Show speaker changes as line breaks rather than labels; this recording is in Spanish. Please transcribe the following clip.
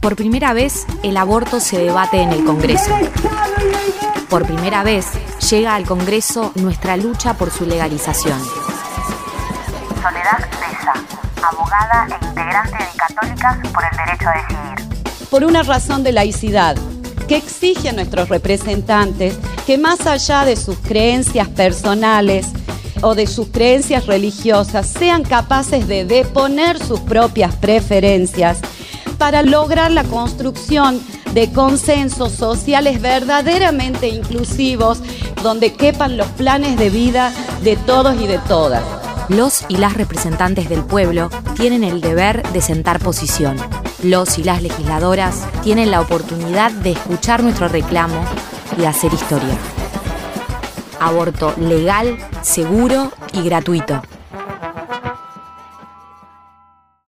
Por primera vez, el aborto se debate en el Congreso. Por primera vez, llega al Congreso nuestra lucha por su legalización.
Soledad Besa, abogada e integrante de Católicas por el Derecho a Decidir.
Por una razón de laicidad, que exige a nuestros representantes que más allá de sus creencias personales o de sus creencias religiosas sean capaces de deponer sus propias preferencias para lograr la construcción de consensos sociales verdaderamente inclusivos donde quepan los planes de vida de todos y de todas.
Los y las representantes del pueblo tienen el deber de sentar posición. Los y las legisladoras tienen la oportunidad de escuchar nuestro reclamo y hacer historia. Aborto legal, seguro y gratuito.